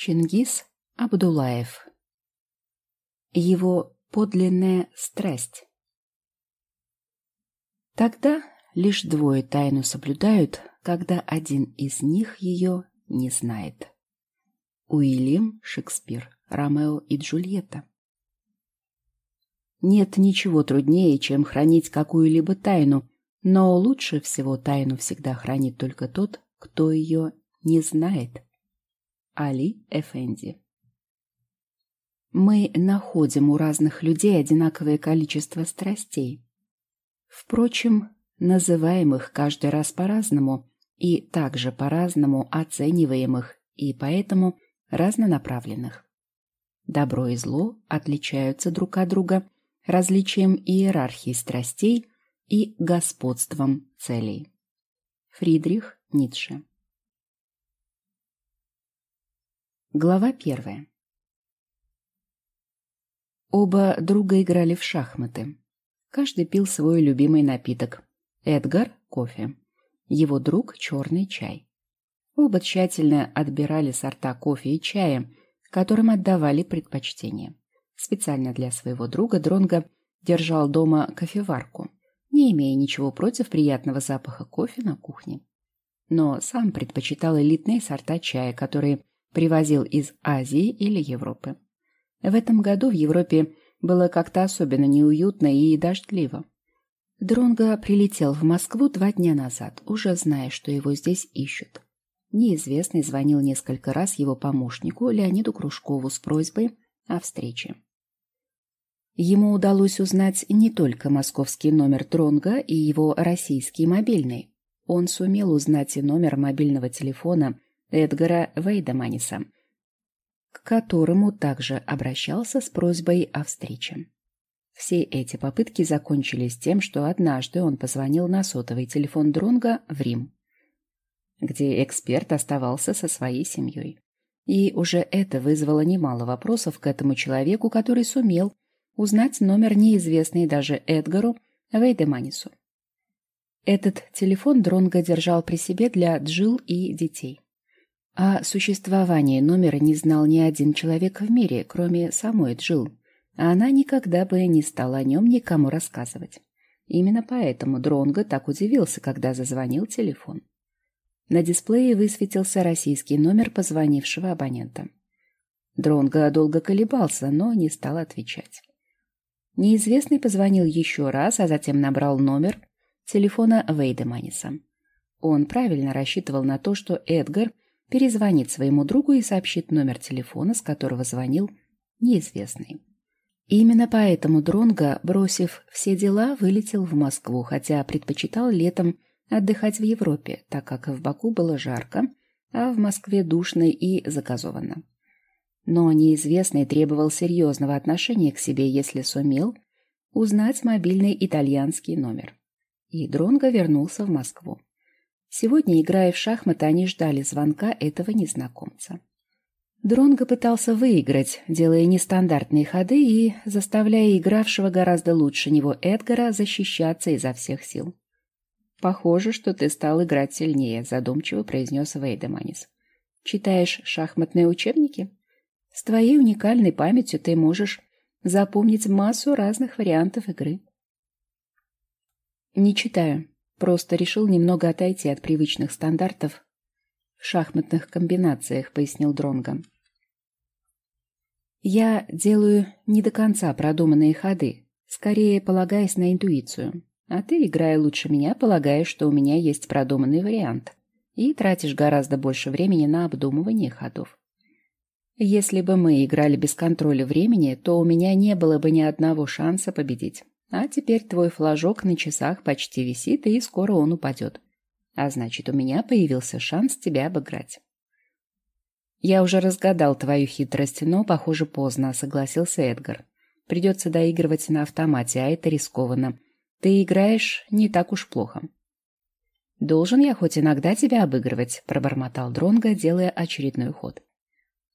Чингис Абдулаев. Его подлинная страсть. Тогда лишь двое тайну соблюдают, когда один из них ее не знает. Уильям Шекспир, Ромео и Джульетта. Нет ничего труднее, чем хранить какую-либо тайну, но лучше всего тайну всегда хранит только тот, кто ее не знает. Али Эфенди Мы находим у разных людей одинаковое количество страстей. Впрочем, называем их каждый раз по-разному и также по-разному оцениваемых и поэтому разнонаправленных. Добро и зло отличаются друг от друга различием иерархии страстей и господством целей. Фридрих Ницше Глава первая. Оба друга играли в шахматы. Каждый пил свой любимый напиток. Эдгар – кофе. Его друг – черный чай. Оба тщательно отбирали сорта кофе и чая, которым отдавали предпочтение. Специально для своего друга Дронго держал дома кофеварку, не имея ничего против приятного запаха кофе на кухне. Но сам предпочитал элитные сорта чая, которые привозил из Азии или Европы. В этом году в Европе было как-то особенно неуютно и дождливо. Дронго прилетел в Москву два дня назад, уже зная, что его здесь ищут. Неизвестный звонил несколько раз его помощнику Леониду Кружкову с просьбой о встрече. Ему удалось узнать не только московский номер Дронга и его российский мобильный. Он сумел узнать и номер мобильного телефона Эдгара Вейдеманиса, к которому также обращался с просьбой о встрече. Все эти попытки закончились тем, что однажды он позвонил на сотовый телефон Дронга в Рим, где эксперт оставался со своей семьей. И уже это вызвало немало вопросов к этому человеку, который сумел узнать номер неизвестный даже Эдгару Вейдеманису. Этот телефон Дронго держал при себе для Джил и детей. О существовании номера не знал ни один человек в мире, кроме самой Джил, а она никогда бы не стала о нем никому рассказывать. Именно поэтому Дронго так удивился, когда зазвонил телефон. На дисплее высветился российский номер позвонившего абонента. Дронго долго колебался, но не стал отвечать. Неизвестный позвонил еще раз, а затем набрал номер телефона Вейдеманиса. Он правильно рассчитывал на то, что Эдгар – перезвонит своему другу и сообщит номер телефона, с которого звонил неизвестный. Именно поэтому Дронго, бросив все дела, вылетел в Москву, хотя предпочитал летом отдыхать в Европе, так как в Баку было жарко, а в Москве душно и загазовано. Но неизвестный требовал серьезного отношения к себе, если сумел узнать мобильный итальянский номер. И Дронго вернулся в Москву. Сегодня, играя в шахматы, они ждали звонка этого незнакомца. Дронго пытался выиграть, делая нестандартные ходы и заставляя игравшего гораздо лучше него Эдгара защищаться изо всех сил. «Похоже, что ты стал играть сильнее», — задумчиво произнес Вейдеманис. «Читаешь шахматные учебники? С твоей уникальной памятью ты можешь запомнить массу разных вариантов игры». «Не читаю», Просто решил немного отойти от привычных стандартов в шахматных комбинациях, пояснил Дронго. Я делаю не до конца продуманные ходы, скорее полагаясь на интуицию. А ты, играя лучше меня, полагаешь, что у меня есть продуманный вариант. И тратишь гораздо больше времени на обдумывание ходов. Если бы мы играли без контроля времени, то у меня не было бы ни одного шанса победить. А теперь твой флажок на часах почти висит, и скоро он упадет. А значит, у меня появился шанс тебя обыграть. Я уже разгадал твою хитрость, но, похоже, поздно, согласился Эдгар. Придется доигрывать на автомате, а это рискованно. Ты играешь не так уж плохо. Должен я хоть иногда тебя обыгрывать, пробормотал Дронго, делая очередной ход.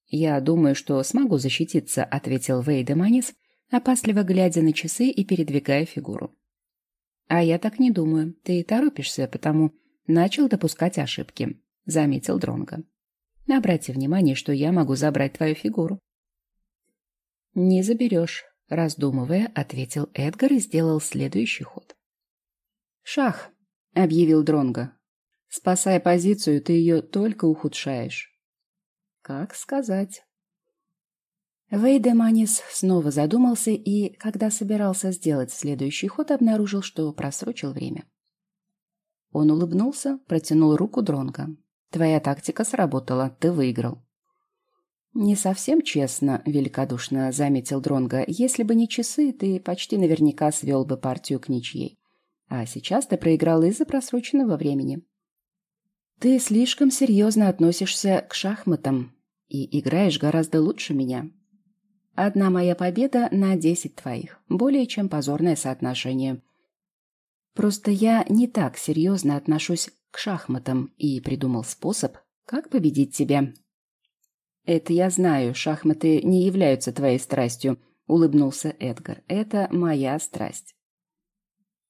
Я думаю, что смогу защититься, ответил Вейдеманис, опасливо глядя на часы и передвигая фигуру. «А я так не думаю. Ты торопишься, потому начал допускать ошибки», — заметил Дронго. Обрати внимание, что я могу забрать твою фигуру. Не заберешь, раздумывая, ответил Эдгар и сделал следующий ход. Шах, объявил Дронго. Спасая позицию, ты ее только ухудшаешь. Как сказать? Вейдеманис снова задумался и, когда собирался сделать следующий ход, обнаружил, что просрочил время. Он улыбнулся, протянул руку Дронга. Твоя тактика сработала, ты выиграл. Не совсем честно, великодушно заметил Дронга. Если бы не часы, ты почти наверняка свел бы партию к ничьей. А сейчас ты проиграл из-за просроченного времени. Ты слишком серьезно относишься к шахматам и играешь гораздо лучше меня. Одна моя победа на десять твоих. Более чем позорное соотношение. Просто я не так серьезно отношусь к шахматам и придумал способ, как победить тебя. Это я знаю, шахматы не являются твоей страстью, улыбнулся Эдгар. Это моя страсть.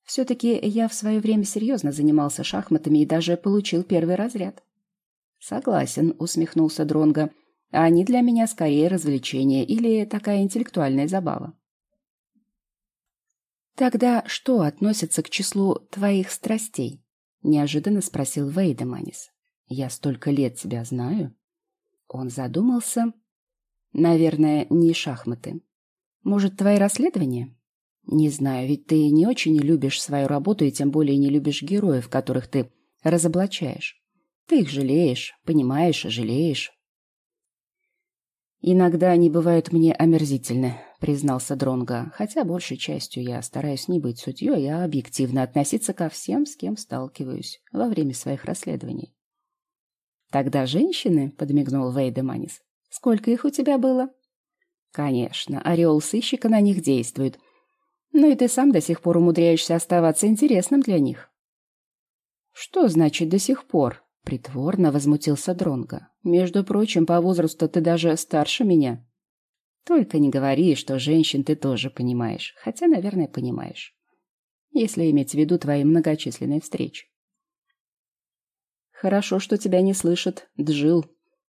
Все-таки я в свое время серьезно занимался шахматами и даже получил первый разряд. Согласен, усмехнулся Дронго. А они для меня скорее развлечение или такая интеллектуальная забава. Тогда что относится к числу твоих страстей? Неожиданно спросил Вейдеманис. Я столько лет тебя знаю. Он задумался. Наверное, не шахматы. Может, твои расследования? Не знаю, ведь ты не очень любишь свою работу и тем более не любишь героев, которых ты разоблачаешь. Ты их жалеешь, понимаешь, жалеешь. Иногда они бывают мне омерзительны, признался Дронга, хотя большей частью я стараюсь не быть судьей, а объективно относиться ко всем, с кем сталкиваюсь во время своих расследований. Тогда женщины, подмигнул Вейдеманис. Сколько их у тебя было? Конечно, ореол сыщика на них действует. Но и ты сам до сих пор умудряешься оставаться интересным для них. Что значит до сих пор? Притворно возмутился Дронга. Между прочим, по возрасту ты даже старше меня. Только не говори, что женщин ты тоже понимаешь, хотя, наверное, понимаешь. Если иметь в виду твои многочисленные встречи. Хорошо, что тебя не слышит Джил,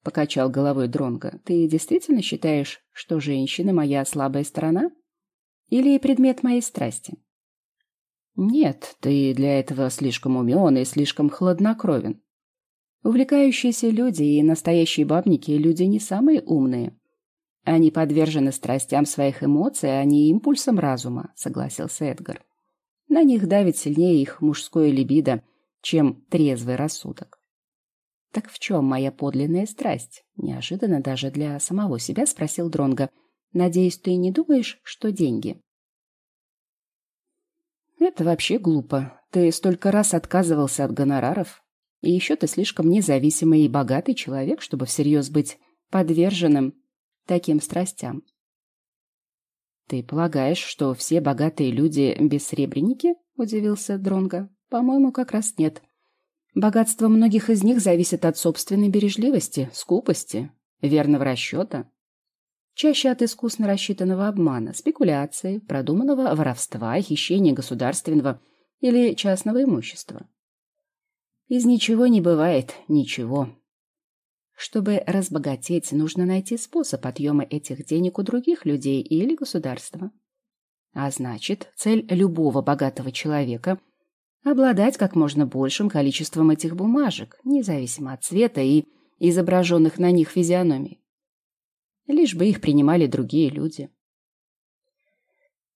покачал головой Дронга. Ты действительно считаешь, что женщины моя слабая сторона? Или предмет моей страсти? Нет, ты для этого слишком умен и слишком хладнокровен. Увлекающиеся люди и настоящие бабники – люди не самые умные. Они подвержены страстям своих эмоций, а не импульсам разума, согласился Эдгар. На них давит сильнее их мужское либидо, чем трезвый рассудок. Так в чем моя подлинная страсть? Неожиданно даже для самого себя спросил Дронга. Надеюсь, ты не думаешь, что деньги? Это вообще глупо. Ты столько раз отказывался от гонораров, и еще ты слишком независимый и богатый человек, чтобы всерьез быть подверженным таким страстям. Ты полагаешь, что все богатые люди бессребреники? Удивился Дронга. По-моему, как раз нет. Богатство многих из них зависит от собственной бережливости, скупости, верного расчета. Чаще от искусно рассчитанного обмана, спекуляции, продуманного воровства, хищения государственного или частного имущества. Из ничего не бывает ничего. Чтобы разбогатеть, нужно найти способ отъема этих денег у других людей или государства. А значит, цель любого богатого человека – обладать как можно большим количеством этих бумажек, независимо от цвета и изображенных на них физиономий. Лишь бы их принимали другие люди.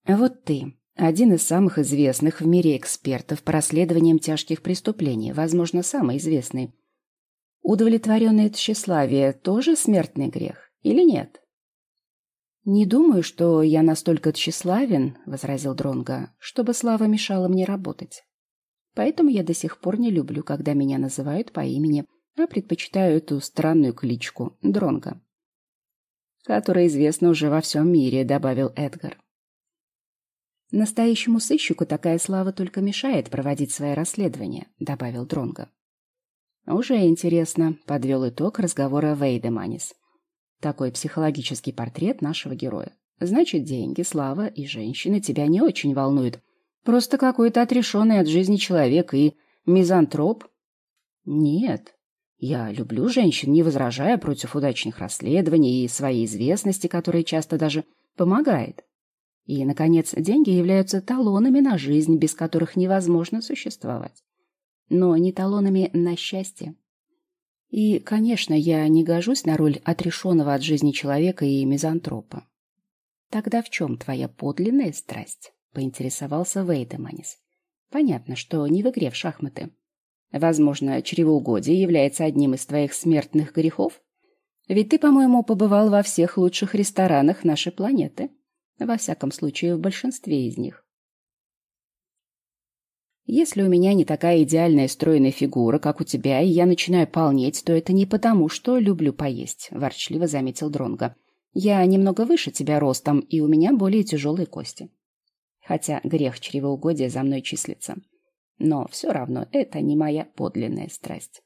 Вот ты, один из самых известных в мире экспертов по расследованиям тяжких преступлений, возможно, самый известный. Удовлетворенное тщеславие тоже смертный грех или нет? «Не думаю, что я настолько тщеславен», — возразил Дронга, «чтобы слава мешала мне работать. Поэтому я до сих пор не люблю, когда меня называют по имени, а предпочитаю эту странную кличку — Дронга, которая известна уже во всем мире», — добавил Эдгар. Настоящему сыщику такая слава только мешает проводить свои расследования, добавил Дронго. Уже интересно, подвел итог разговора Вейдеманис. Такой психологический портрет нашего героя. Значит, деньги, слава и женщины тебя не очень волнуют. Просто какой-то отрешенный от жизни человек и мизантроп? Нет. Я люблю женщин, не возражая против удачных расследований и своей известности, которая часто даже помогает. И, наконец, деньги являются талонами на жизнь, без которых невозможно существовать. Но не талонами на счастье. И, конечно, я не гожусь на роль отрешенного от жизни человека и мизантропа. Тогда в чем твоя подлинная страсть? Поинтересовался Вейдеманис. Понятно, что не в игре в шахматы. Возможно, чревоугодие является одним из твоих смертных грехов? Ведь ты, по-моему, побывал во всех лучших ресторанах нашей планеты. Во всяком случае, в большинстве из них. Если у меня не такая идеальная стройная фигура, как у тебя, и я начинаю полнеть, то это не потому, что люблю поесть, ворчливо заметил Дронго. Я немного выше тебя ростом, и у меня более тяжелые кости. Хотя грех чревоугодия за мной числится. Но все равно это не моя подлинная страсть.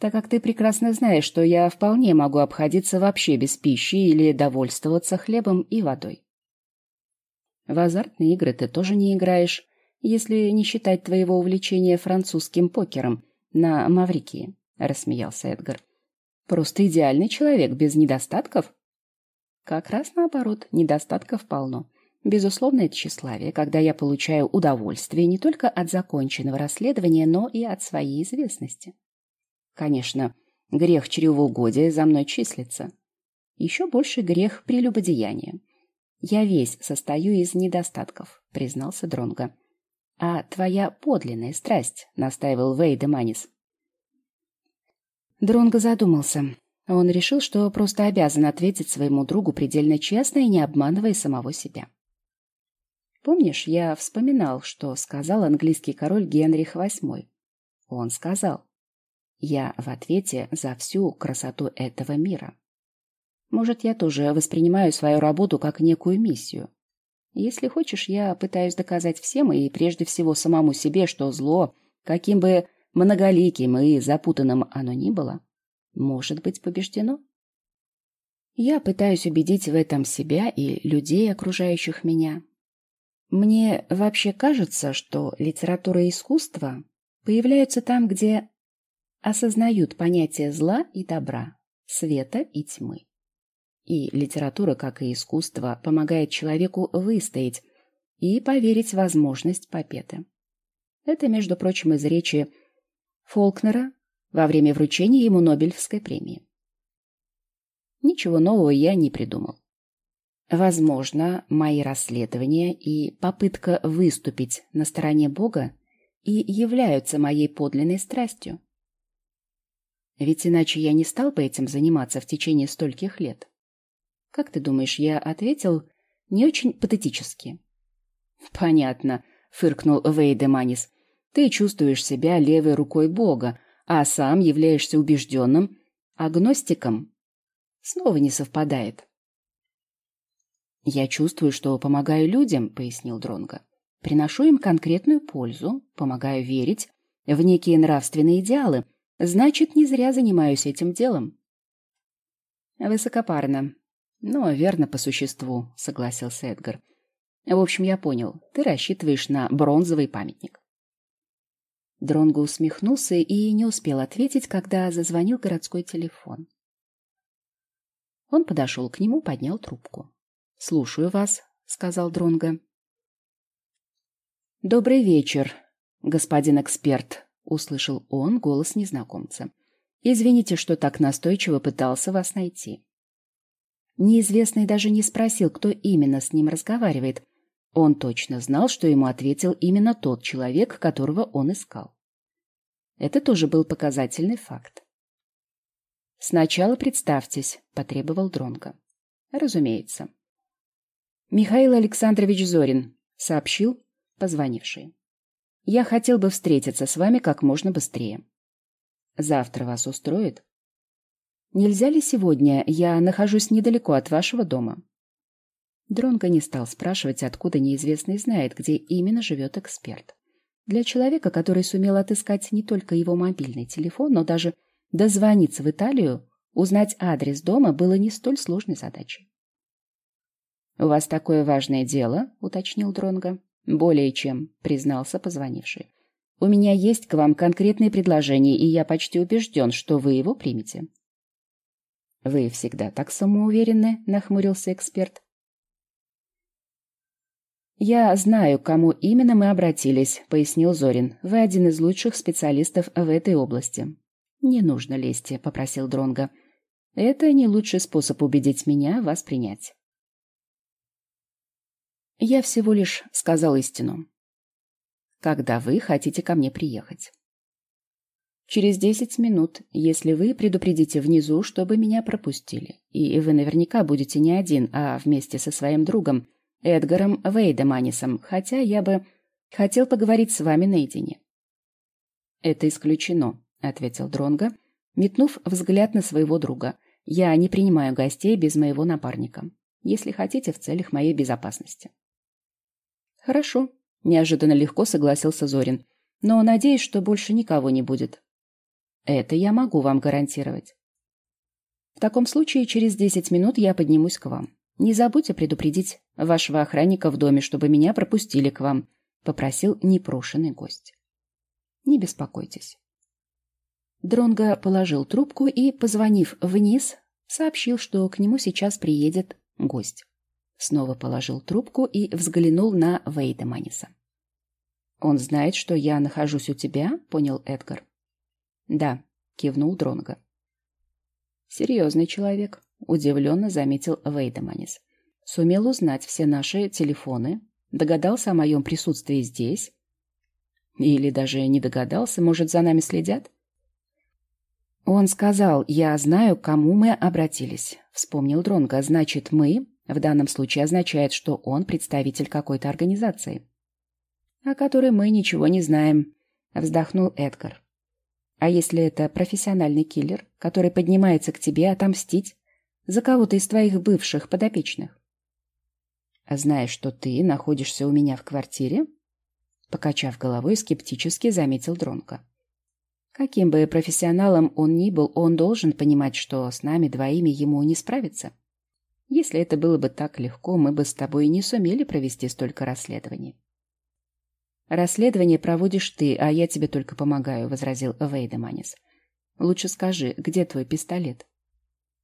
Так как ты прекрасно знаешь, что я вполне могу обходиться вообще без пищи или довольствоваться хлебом и водой. В азартные игры ты тоже не играешь, если не считать твоего увлечения французским покером на Маврикии, рассмеялся Эдгар. Просто идеальный человек без недостатков? Как раз наоборот, недостатков полно. Безусловное тщеславие, когда я получаю удовольствие не только от законченного расследования, но и от своей известности. Конечно, грех чревоугодия за мной числится. Еще больше грех прелюбодеяния. Я весь состою из недостатков, признался Дронга. А твоя подлинная страсть, настаивал Вейда Манис. Дронго задумался. Он решил, что просто обязан ответить своему другу предельно честно и не обманывая самого себя. Помнишь, я вспоминал, что сказал английский король Генрих VIII? Он сказал, «Я в ответе за всю красоту этого мира». Может, я тоже воспринимаю свою работу как некую миссию. Если хочешь, я пытаюсь доказать всем и прежде всего самому себе, что зло, каким бы многоликим и запутанным оно ни было, может быть побеждено. Я пытаюсь убедить в этом себя и людей, окружающих меня. Мне вообще кажется, что литература и искусство появляются там, где осознают понятие зла и добра, света и тьмы. И литература, как и искусство, помогает человеку выстоять и поверить в возможность победы. Это, между прочим, из речи Фолкнера во время вручения ему Нобелевской премии. Ничего нового я не придумал. Возможно, мои расследования и попытка выступить на стороне Бога и являются моей подлинной страстью. Ведь иначе я не стал бы этим заниматься в течение стольких лет. Как ты думаешь, я ответил не очень патетически? Понятно, фыркнул Вейдеманис. Ты чувствуешь себя левой рукой Бога, а сам являешься убежденным агностиком. Снова не совпадает. Я чувствую, что помогаю людям, пояснил Дронга. Приношу им конкретную пользу, помогаю верить в некие нравственные идеалы. Значит, не зря занимаюсь этим делом. Высокопарно. Но верно по существу, согласился Эдгар. В общем, я понял. Ты рассчитываешь на бронзовый памятник. Дронго усмехнулся и не успел ответить, когда зазвонил городской телефон. Он подошел к нему, поднял трубку. «Слушаю вас», — сказал Дронго. «Добрый вечер, господин эксперт», — услышал он голос незнакомца. «Извините, что так настойчиво пытался вас найти». Неизвестный даже не спросил, кто именно с ним разговаривает, он точно знал, что ему ответил именно тот человек, которого он искал. Это тоже был показательный факт. «Сначала представьтесь», — потребовал Дронко. «Разумеется». «Михаил Александрович Зорин», — сообщил позвонивший. «Я хотел бы встретиться с вами как можно быстрее. Завтра вас устроит?» «Нельзя ли сегодня? Я нахожусь недалеко от вашего дома». Дронго не стал спрашивать, откуда неизвестный знает, где именно живет эксперт. Для человека, который сумел отыскать не только его мобильный телефон, но даже дозвониться в Италию, узнать адрес дома было не столь сложной задачей. «У вас такое важное дело?» — уточнил Дронго. «Более чем», — признался позвонивший. У меня есть к вам конкретное предложение, и я почти убежден, что вы его примете. Вы всегда так самоуверенны, нахмурился эксперт. «Я знаю, к кому именно мы обратились», — пояснил Зорин. «Вы один из лучших специалистов в этой области». «Не нужно лезть», — попросил Дронга. «Это не лучший способ убедить меня вас принять». «Я всего лишь сказал истину когда вы хотите ко мне приехать. Через десять минут, если вы предупредите внизу, чтобы меня пропустили. И вы наверняка будете не один, а вместе со своим другом, Эдгаром Вейдеманисом, хотя я бы хотел поговорить с вами наедине. Это исключено, ответил Дронга, метнув взгляд на своего друга. Я не принимаю гостей без моего напарника, если хотите, в целях моей безопасности. Хорошо, Неожиданно легко согласился Зорин. Но надеюсь, что больше никого не будет. Это я могу вам гарантировать. В таком случае через десять минут я поднимусь к вам. Не забудьте предупредить вашего охранника в доме, чтобы меня пропустили к вам, попросил непрошенный гость. Не беспокойтесь. Дронго положил трубку и, позвонив вниз, сообщил, что к нему сейчас приедет гость. Снова положил трубку и взглянул на Вейдеманиса. «Он знает, что я нахожусь у тебя?» — понял Эдгар. «Да», — кивнул Дронго. «Серьезный человек», — удивленно заметил Вейдеманис. «Сумел узнать все наши телефоны, догадался о моем присутствии здесь. Или даже не догадался, может, за нами следят?» «Он сказал, я знаю, к кому мы обратились», — вспомнил Дронго. «Значит, мы в данном случае означает, что он представитель какой-то организации, о которой мы ничего не знаем, вздохнул Эдгар. А если это профессиональный киллер, который поднимается к тебе отомстить за кого-то из твоих бывших подопечных? Знаешь, что ты находишься у меня в квартире? Покачав головой, скептически заметил Дронко. Каким бы профессионалом он ни был, он должен понимать, что с нами двоими ему не справиться. Если это было бы так легко, мы бы с тобой не сумели провести столько расследований. «Расследование проводишь ты, а я тебе только помогаю», — возразил Вейдеманис. «Лучше скажи, где твой пистолет?»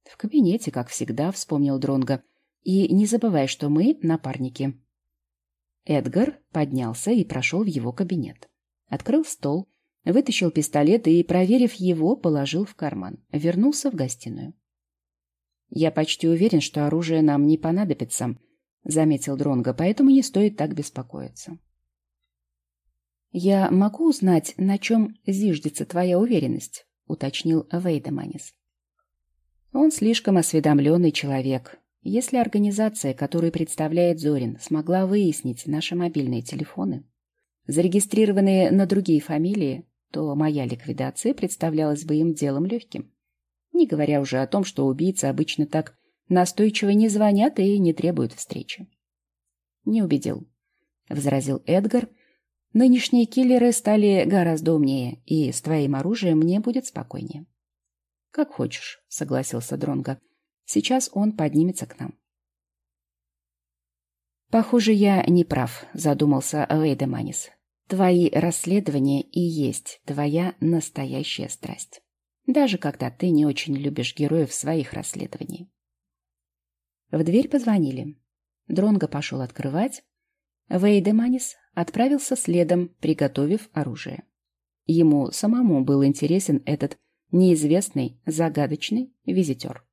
«В кабинете, как всегда», — вспомнил Дронго. «И не забывай, что мы напарники». Эдгар поднялся и прошел в его кабинет. Открыл стол, вытащил пистолет и, проверив его, положил в карман. Вернулся в гостиную. «Я почти уверен, что оружие нам не понадобится», — заметил Дронго, «поэтому не стоит так беспокоиться». «Я могу узнать, на чем зиждется твоя уверенность?» — уточнил Вейдеманис. «Он слишком осведомленный человек. Если организация, которую представляет Зорин, смогла выяснить наши мобильные телефоны, зарегистрированные на другие фамилии, то моя ликвидация представлялась бы им делом легким не говоря уже о том, что убийцы обычно так настойчиво не звонят и не требуют встречи. «Не убедил», — возразил Эдгар. «Нынешние киллеры стали гораздо умнее, и с твоим оружием мне будет спокойнее». «Как хочешь», — согласился Дронго. «Сейчас он поднимется к нам». «Похоже, я не прав», — задумался Вейдеманис. «Твои расследования и есть твоя настоящая страсть» даже когда ты не очень любишь героев своих расследований. В дверь позвонили. Дронго пошел открывать. Вейдеманис отправился следом, приготовив оружие. Ему самому был интересен этот неизвестный, загадочный визитер.